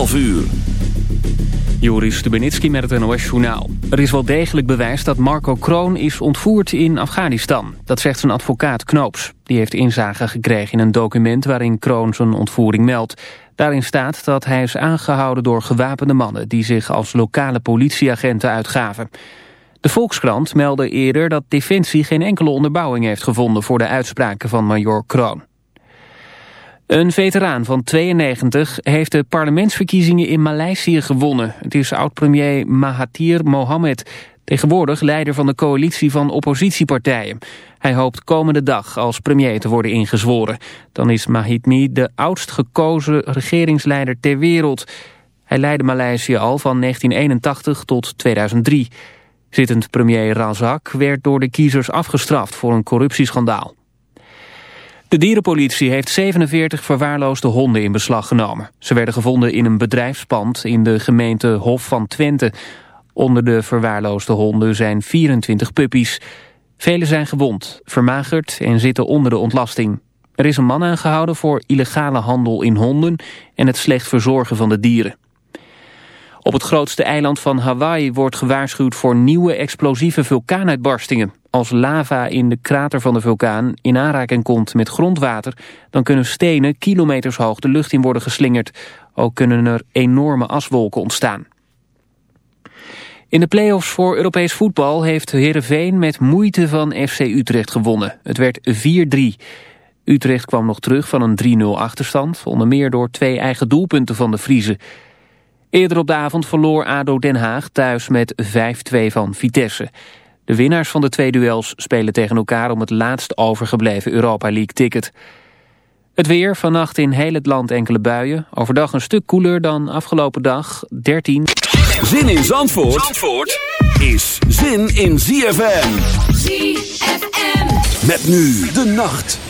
12 uur. Joris Stubenitski met het NOS-journaal. Er is wel degelijk bewijs dat Marco Kroon is ontvoerd in Afghanistan. Dat zegt zijn advocaat Knoops. Die heeft inzage gekregen in een document waarin Kroon zijn ontvoering meldt. Daarin staat dat hij is aangehouden door gewapende mannen... die zich als lokale politieagenten uitgaven. De Volkskrant meldde eerder dat Defensie geen enkele onderbouwing heeft gevonden... voor de uitspraken van major Kroon. Een veteraan van 92 heeft de parlementsverkiezingen in Maleisië gewonnen. Het is oud-premier Mahathir Mohamed, tegenwoordig leider van de coalitie van oppositiepartijen. Hij hoopt komende dag als premier te worden ingezworen. Dan is Mahitmi de oudst gekozen regeringsleider ter wereld. Hij leidde Maleisië al van 1981 tot 2003. Zittend premier Razak werd door de kiezers afgestraft voor een corruptieschandaal. De dierenpolitie heeft 47 verwaarloosde honden in beslag genomen. Ze werden gevonden in een bedrijfspand in de gemeente Hof van Twente. Onder de verwaarloosde honden zijn 24 puppies. Vele zijn gewond, vermagerd en zitten onder de ontlasting. Er is een man aangehouden voor illegale handel in honden... en het slecht verzorgen van de dieren. Op het grootste eiland van Hawaii wordt gewaarschuwd voor nieuwe explosieve vulkaanuitbarstingen. Als lava in de krater van de vulkaan in aanraking komt met grondwater... dan kunnen stenen kilometers hoog de lucht in worden geslingerd. Ook kunnen er enorme aswolken ontstaan. In de play-offs voor Europees voetbal heeft Heerenveen met moeite van FC Utrecht gewonnen. Het werd 4-3. Utrecht kwam nog terug van een 3-0 achterstand... onder meer door twee eigen doelpunten van de Vriezen... Eerder op de avond verloor ADO Den Haag thuis met 5-2 van Vitesse. De winnaars van de twee duels spelen tegen elkaar om het laatst overgebleven Europa League ticket. Het weer, vannacht in heel het land enkele buien. Overdag een stuk koeler dan afgelopen dag, 13. Zin in Zandvoort, Zandvoort is zin in ZFM. ZFM. Met nu de nacht.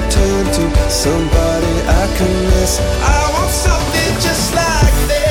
turn to, somebody I can miss. I want something just like this.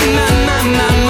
My, my, my, my,